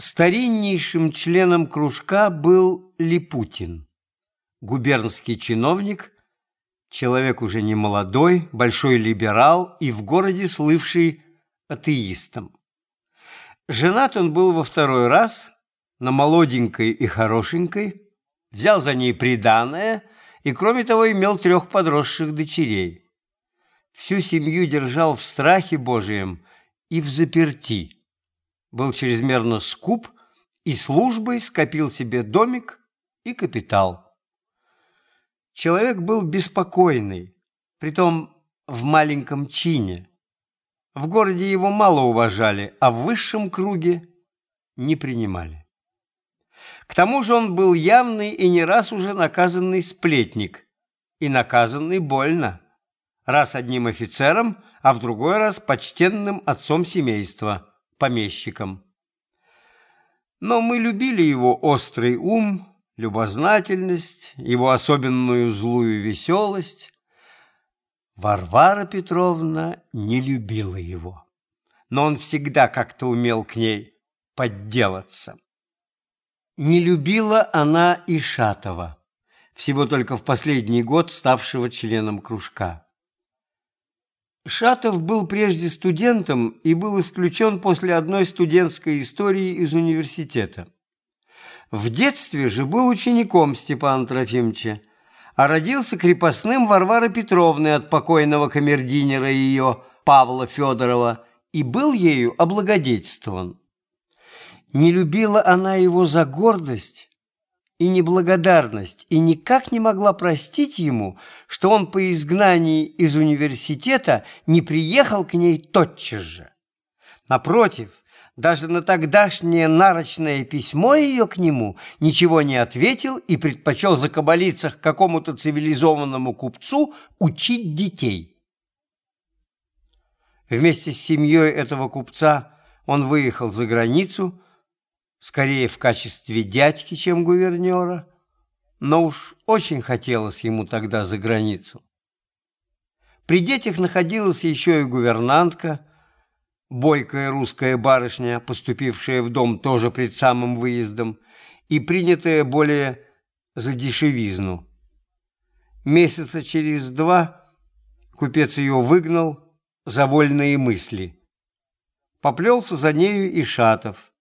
Стариннейшим членом кружка был Липутин, губернский чиновник, человек уже не молодой, большой либерал и в городе слывший атеистом. Женат он был во второй раз на молоденькой и хорошенькой, взял за ней приданое и, кроме того, имел трех подросших дочерей. Всю семью держал в страхе Божием и в заперти – был чрезмерно скуп и службой скопил себе домик и капитал. Человек был беспокойный, притом в маленьком чине. В городе его мало уважали, а в высшем круге не принимали. К тому же он был явный и не раз уже наказанный сплетник, и наказанный больно, раз одним офицером, а в другой раз почтенным отцом семейства – помещиком. Но мы любили его острый ум, любознательность, его особенную злую веселость. Варвара Петровна не любила его, но он всегда как-то умел к ней подделаться. Не любила она и Шатова, всего только в последний год ставшего членом кружка. Шатов был прежде студентом и был исключен после одной студентской истории из университета. В детстве же был учеником Степана Трофимовича, а родился крепостным Варвары Петровны от покойного камердинера ее Павла Федорова и был ею облагодетельствован. Не любила она его за гордость, и неблагодарность, и никак не могла простить ему, что он по изгнании из университета не приехал к ней тотчас же. Напротив, даже на тогдашнее нарочное письмо ее к нему ничего не ответил и предпочел закабалиться к какому-то цивилизованному купцу учить детей. Вместе с семьей этого купца он выехал за границу – скорее в качестве дядьки, чем гувернера, но уж очень хотелось ему тогда за границу. При детях находилась еще и гувернантка, бойкая русская барышня, поступившая в дом тоже пред самым выездом и принятая более за дешевизну. Месяца через два купец ее выгнал за вольные мысли. Поплелся за нею и Шатов –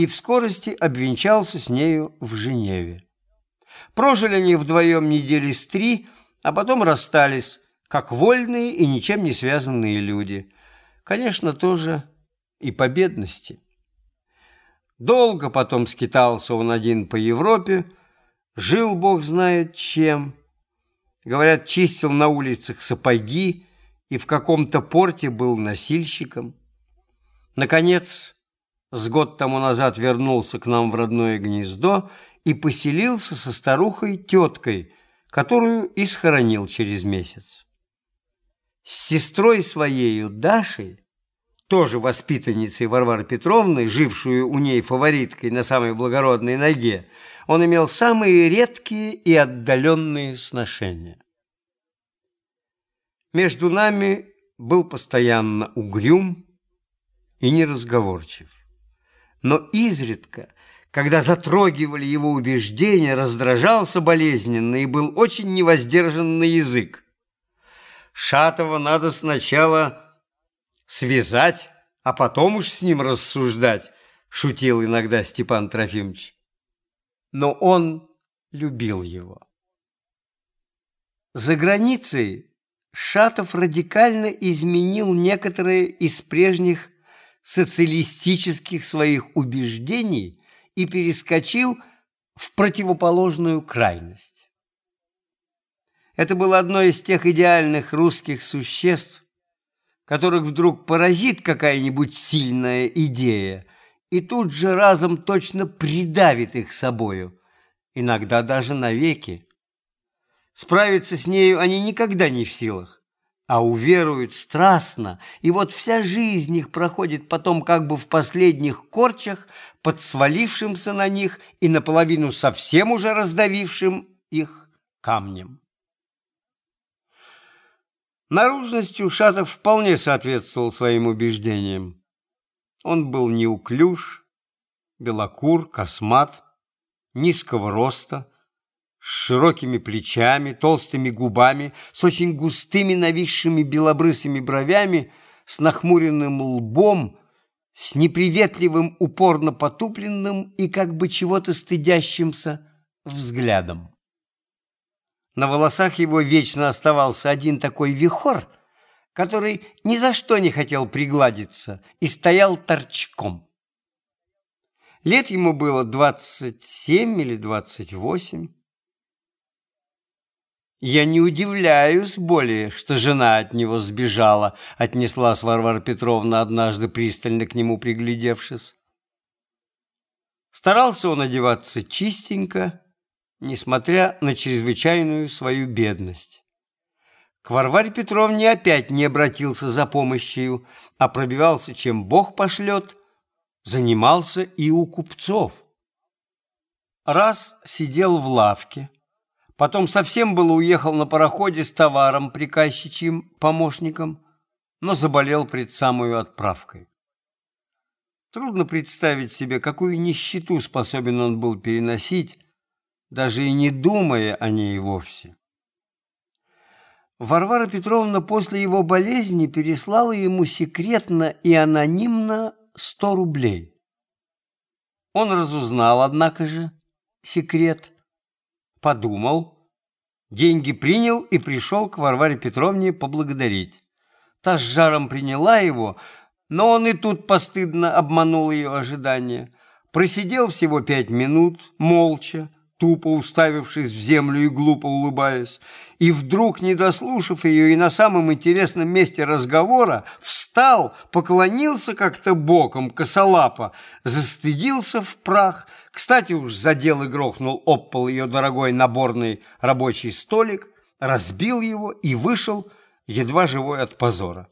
и в скорости обвенчался с нею в Женеве. Прожили они вдвоем недели с три, а потом расстались, как вольные и ничем не связанные люди. Конечно, тоже и по бедности. Долго потом скитался он один по Европе, жил бог знает чем. Говорят, чистил на улицах сапоги и в каком-то порте был носильщиком. Наконец, с год тому назад вернулся к нам в родное гнездо и поселился со старухой-теткой, которую и схоронил через месяц. С сестрой своею Дашей, тоже воспитанницей Варвары Петровны, жившую у ней фавориткой на самой благородной ноге, он имел самые редкие и отдаленные сношения. Между нами был постоянно угрюм и неразговорчив но изредка, когда затрогивали его убеждения, раздражался болезненно и был очень невоздержан на язык. Шатова надо сначала связать, а потом уж с ним рассуждать, шутил иногда Степан Трофимович. Но он любил его. За границей Шатов радикально изменил некоторые из прежних социалистических своих убеждений и перескочил в противоположную крайность. Это было одно из тех идеальных русских существ, которых вдруг поразит какая-нибудь сильная идея и тут же разом точно придавит их собою, иногда даже навеки. Справиться с нею они никогда не в силах а уверуют страстно, и вот вся жизнь их проходит потом как бы в последних корчах, под свалившимся на них и наполовину совсем уже раздавившим их камнем. Наружностью Шатов вполне соответствовал своим убеждениям. Он был неуклюж, белокур, космат, низкого роста, с широкими плечами, толстыми губами, с очень густыми нависшими белобрысыми бровями, с нахмуренным лбом, с неприветливым, упорно потупленным и как бы чего-то стыдящимся взглядом. На волосах его вечно оставался один такой вихор, который ни за что не хотел пригладиться и стоял торчком. Лет ему было двадцать семь или двадцать восемь. «Я не удивляюсь более, что жена от него сбежала», отнеслась Варвара Петровна однажды, пристально к нему приглядевшись. Старался он одеваться чистенько, несмотря на чрезвычайную свою бедность. К Варваре Петровне опять не обратился за помощью, а пробивался, чем Бог пошлет, занимался и у купцов. Раз сидел в лавке, потом совсем было уехал на пароходе с товаром приказчичьим помощником, но заболел пред самую отправкой. Трудно представить себе, какую нищету способен он был переносить, даже и не думая о ней вовсе. Варвара Петровна после его болезни переслала ему секретно и анонимно сто рублей. Он разузнал, однако же, секрет, подумал, деньги принял и пришел к Варваре Петровне поблагодарить. Та с жаром приняла его, но он и тут постыдно обманул ее ожидания. Просидел всего пять минут, молча, тупо уставившись в землю и глупо улыбаясь, и вдруг, не дослушав ее и на самом интересном месте разговора, встал, поклонился как-то боком, косолапо, застыдился в прах, кстати уж задел и грохнул об пол ее дорогой наборный рабочий столик, разбил его и вышел, едва живой от позора.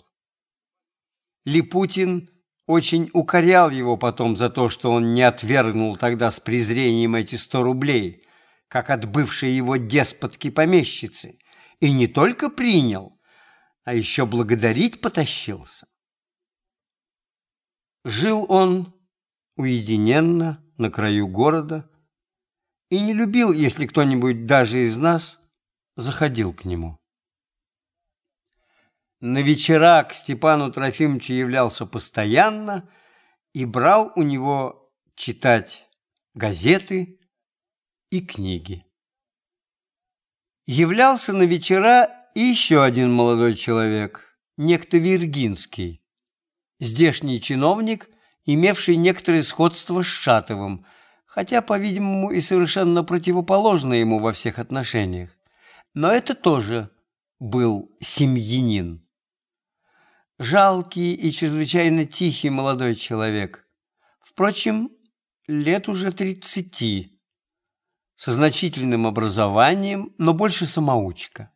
Липутин очень укорял его потом за то, что он не отвергнул тогда с презрением эти сто рублей, как от бывшей его деспотки-помещицы, и не только принял, а еще благодарить потащился. Жил он уединенно на краю города и не любил, если кто-нибудь даже из нас заходил к нему. На вечера к Степану Трофимовичу являлся постоянно и брал у него читать газеты и книги. Являлся на вечера и еще один молодой человек, некто Виргинский, здешний чиновник, имевший некоторое сходство с Шатовым, хотя, по-видимому, и совершенно противоположно ему во всех отношениях. Но это тоже был семьянин. Жалкий и чрезвычайно тихий молодой человек. Впрочем, лет уже тридцати. Со значительным образованием, но больше самоучка.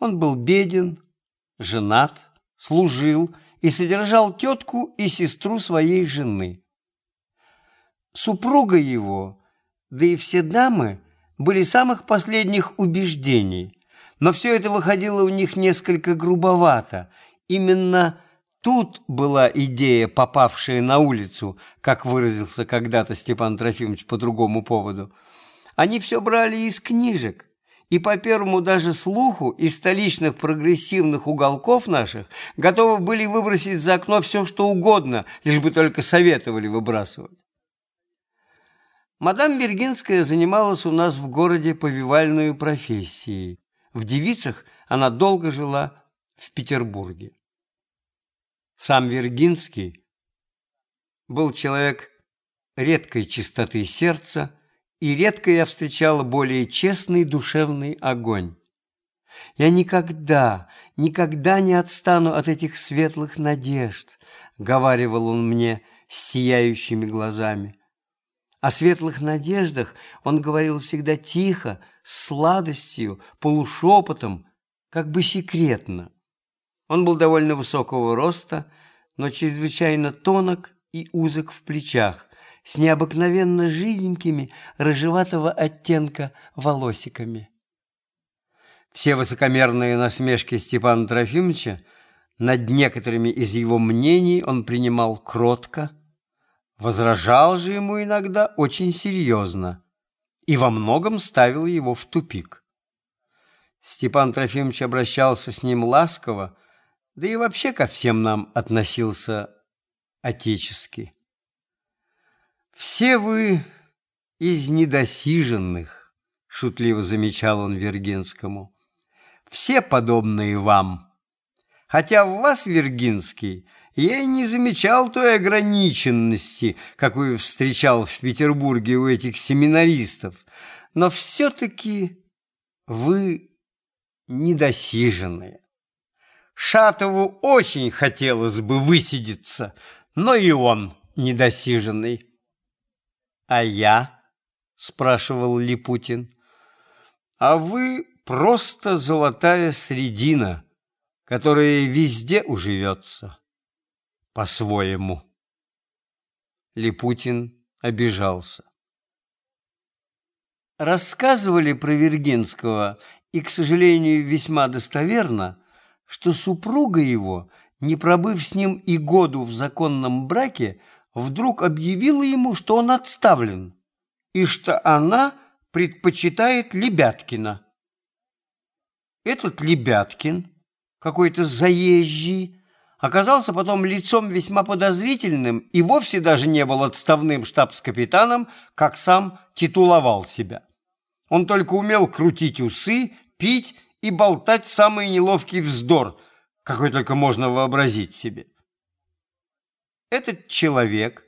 Он был беден, женат, служил и содержал тетку и сестру своей жены. Супруга его, да и все дамы, были самых последних убеждений, но все это выходило у них несколько грубовато – Именно тут была идея, попавшая на улицу, как выразился когда-то Степан Трофимович по другому поводу. Они все брали из книжек, и по первому даже слуху из столичных прогрессивных уголков наших готовы были выбросить за окно все, что угодно, лишь бы только советовали выбрасывать. Мадам Бергинская занималась у нас в городе повивальной профессией. В девицах она долго жила в Петербурге. Сам Вергинский был человек редкой чистоты сердца, и редко я встречала более честный душевный огонь. Я никогда, никогда не отстану от этих светлых надежд, говаривал он мне с сияющими глазами. О светлых надеждах он говорил всегда тихо, с сладостью, полушепотом, как бы секретно. Он был довольно высокого роста, но чрезвычайно тонок и узок в плечах, с необыкновенно жиденькими рыжеватого оттенка волосиками. Все высокомерные насмешки Степана Трофимовича над некоторыми из его мнений он принимал кротко, возражал же ему иногда очень серьезно и во многом ставил его в тупик. Степан Трофимович обращался с ним ласково, да и вообще ко всем нам относился отечески. «Все вы из недосиженных», — шутливо замечал он Вергинскому, — «все подобные вам. Хотя в вас, Вергинский, я и не замечал той ограниченности, какую встречал в Петербурге у этих семинаристов, но все-таки вы недосиженные. Шатову очень хотелось бы высидеться, но и он недосиженный. «А я?» – спрашивал Липутин. «А вы просто золотая средина, которая везде уживется, по-своему». Липутин обижался. Рассказывали про Вергинского, и, к сожалению, весьма достоверно, что супруга его, не пробыв с ним и году в законном браке, вдруг объявила ему, что он отставлен, и что она предпочитает Лебяткина. Этот Лебяткин, какой-то заезжий, оказался потом лицом весьма подозрительным и вовсе даже не был отставным штабс-капитаном, как сам титуловал себя. Он только умел крутить усы, пить и болтать самый неловкий вздор, какой только можно вообразить себе. Этот человек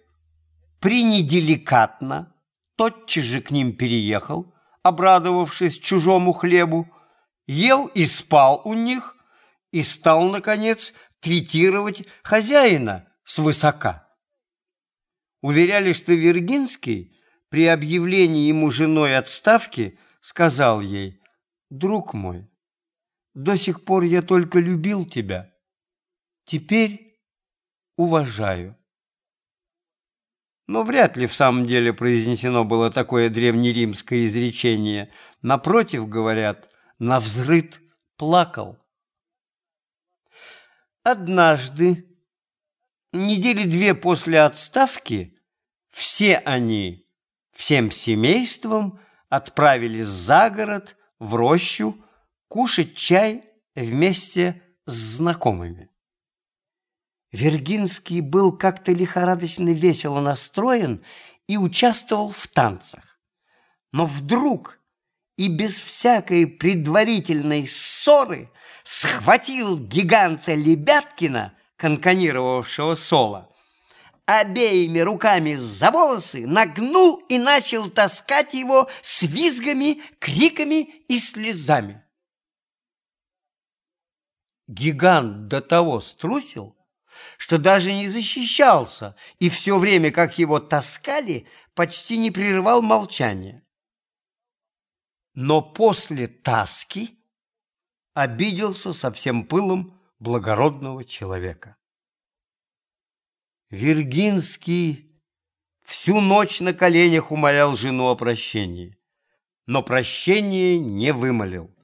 пренеделикатно тотчас же к ним переехал, обрадовавшись чужому хлебу, ел и спал у них и стал, наконец, третировать хозяина свысока. Уверяли, что Вергинский при объявлении ему женой отставки сказал ей, «Друг мой, до сих пор я только любил тебя, теперь уважаю». Но вряд ли в самом деле произнесено было такое древнеримское изречение. Напротив, говорят, на взрыт плакал. Однажды, недели две после отставки, все они всем семейством отправились за город, в рощу, кушать чай вместе с знакомыми. Вергинский был как-то лихорадочно весело настроен и участвовал в танцах. Но вдруг и без всякой предварительной ссоры схватил гиганта Лебяткина, конканировавшего соло, обеими руками за волосы, нагнул и начал таскать его с визгами, криками и слезами. Гигант до того струсил, что даже не защищался, и все время, как его таскали, почти не прерывал молчания. Но после таски обиделся со всем пылом благородного человека. Виргинский всю ночь на коленях умолял жену о прощении, но прощение не вымолил,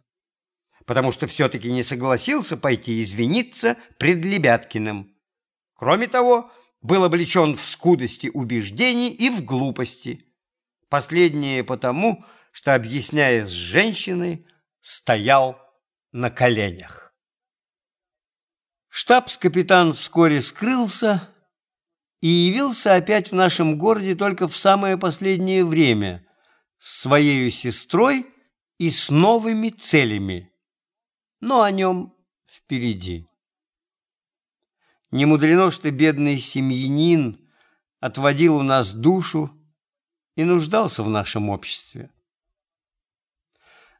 потому что все-таки не согласился пойти извиниться пред Лебяткиным. Кроме того, был облечен в скудости убеждений и в глупости. Последнее потому, что, объясняясь с женщиной, стоял на коленях. Штабс-капитан вскоре скрылся, и явился опять в нашем городе только в самое последнее время с своей сестрой и с новыми целями, но о нем впереди. Не мудрено, что бедный семьянин отводил у нас душу и нуждался в нашем обществе.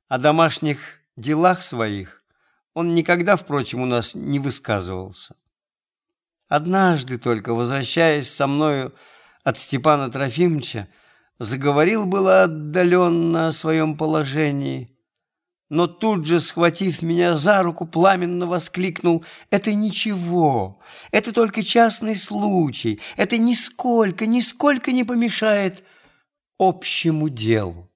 О домашних делах своих он никогда, впрочем, у нас не высказывался. Однажды только, возвращаясь со мною от Степана Трофимовича, заговорил было отдаленно о своем положении, но тут же, схватив меня за руку, пламенно воскликнул «Это ничего, это только частный случай, это нисколько, нисколько не помешает общему делу».